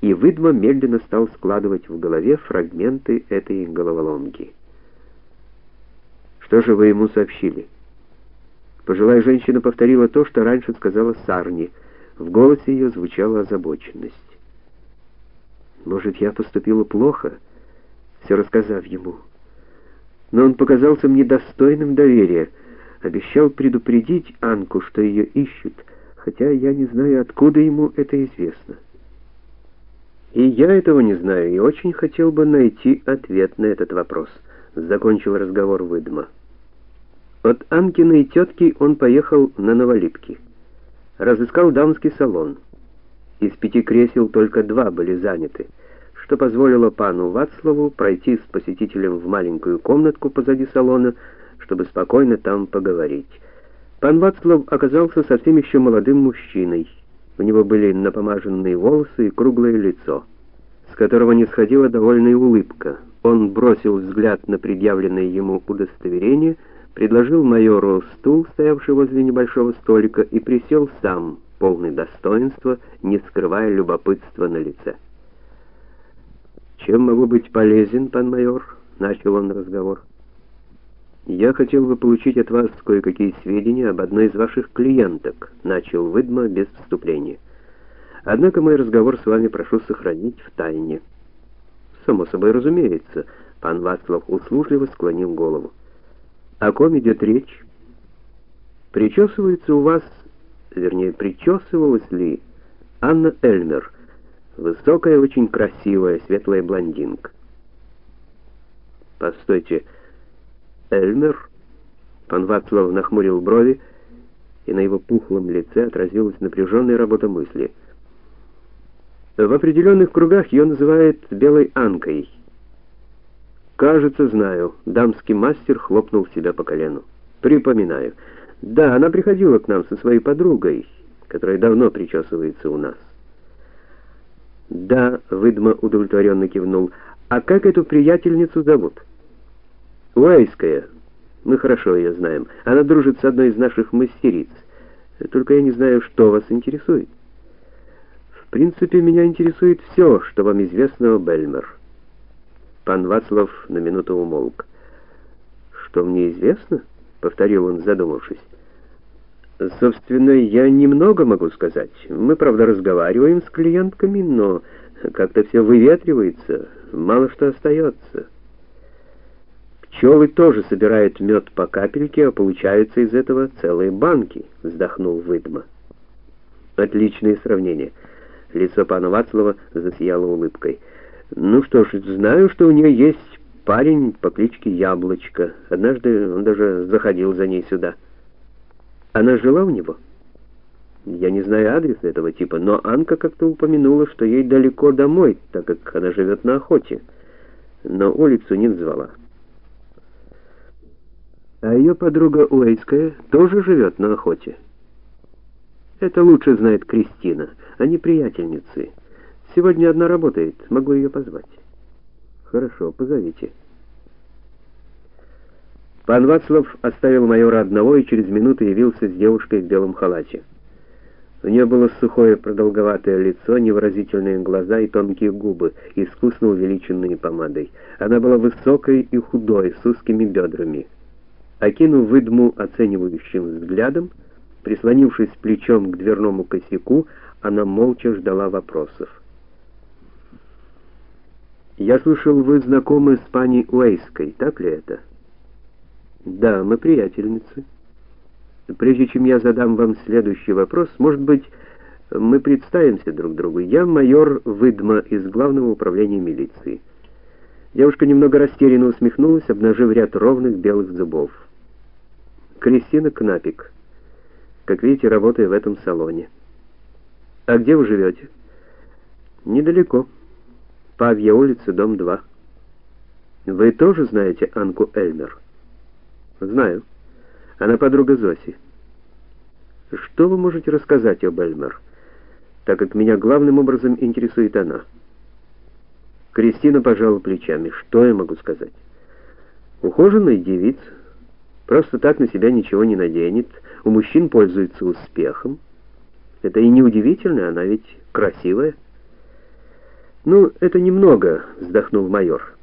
и Выдма медленно стал складывать в голове фрагменты этой головоломки. Что же вы ему сообщили? Пожилая женщина повторила то, что раньше сказала Сарни. В голосе ее звучала озабоченность. Может, я поступила плохо, все рассказав ему. Но он показался мне достойным доверия, обещал предупредить Анку, что ее ищут, хотя я не знаю, откуда ему это известно. И я этого не знаю, и очень хотел бы найти ответ на этот вопрос, закончил разговор Выдма. От Анкиной тетки он поехал на Новолипки. Разыскал дамский салон. Из пяти кресел только два были заняты, что позволило пану Вацлаву пройти с посетителем в маленькую комнатку позади салона, чтобы спокойно там поговорить. Пан Вацлав оказался совсем еще молодым мужчиной. У него были напомаженные волосы и круглое лицо, с которого не сходила довольная улыбка. Он бросил взгляд на предъявленное ему удостоверение — предложил майору стул, стоявший возле небольшого столика, и присел сам, полный достоинства, не скрывая любопытства на лице. «Чем могу быть полезен, пан майор?» — начал он разговор. «Я хотел бы получить от вас кое-какие сведения об одной из ваших клиенток», — начал Выдма без вступления. «Однако мой разговор с вами прошу сохранить в тайне». «Само собой разумеется», — пан Вацлав услужливо склонил голову. О ком идет речь? Причесывается у вас, вернее, причесывалась ли Анна Эльмер, высокая, очень красивая, светлая блондинка? Постойте, Эльмер? Пан Вацлав нахмурил брови, и на его пухлом лице отразилась напряженная работа мысли. В определенных кругах ее называют белой Анкой. Кажется, знаю. Дамский мастер хлопнул себя по колену. Припоминаю. Да, она приходила к нам со своей подругой, которая давно причесывается у нас. Да, Выдма удовлетворенно кивнул. А как эту приятельницу зовут? Уайская. Мы хорошо ее знаем. Она дружит с одной из наших мастериц. Только я не знаю, что вас интересует. В принципе, меня интересует все, что вам известно о Бельмер. Пан Вацлав на минуту умолк. «Что мне известно?» — повторил он, задумавшись. «Собственно, я немного могу сказать. Мы, правда, разговариваем с клиентками, но как-то все выветривается, мало что остается. Пчелы тоже собирают мед по капельке, а получаются из этого целые банки», — вздохнул Выдма. «Отличное сравнение». Лицо пана Вацлава засияло улыбкой. Ну что ж, знаю, что у нее есть парень по кличке Яблочко. Однажды он даже заходил за ней сюда. Она жила у него? Я не знаю адреса этого типа, но Анка как-то упомянула, что ей далеко домой, так как она живет на охоте. Но улицу не назвала. А ее подруга Уэйская тоже живет на охоте. Это лучше знает Кристина. Они приятельницы. Сегодня одна работает, могу ее позвать. Хорошо, позовите. Пан Вацлав оставил майора одного и через минуту явился с девушкой в белом халате. У нее было сухое продолговатое лицо, невыразительные глаза и тонкие губы, искусно увеличенные помадой. Она была высокой и худой, с узкими бедрами. Окинув выдму оценивающим взглядом, прислонившись плечом к дверному косяку, она молча ждала вопросов. Я слышал, вы знакомы с пани Уэйской, так ли это? Да, мы приятельницы. Прежде чем я задам вам следующий вопрос, может быть, мы представимся друг другу. Я майор Выдма из Главного управления милиции. Девушка немного растерянно усмехнулась, обнажив ряд ровных белых зубов. Кристина Кнапик. Как видите, работаю в этом салоне. А где вы живете? Недалеко. Павья улица, дом 2. Вы тоже знаете Анку Эльмер? Знаю. Она подруга Зоси. Что вы можете рассказать об Эльмер, так как меня главным образом интересует она? Кристина пожала плечами. Что я могу сказать? Ухоженная девица, просто так на себя ничего не наденет, у мужчин пользуется успехом. Это и не удивительно, она ведь красивая. «Ну, это немного», — вздохнул майор.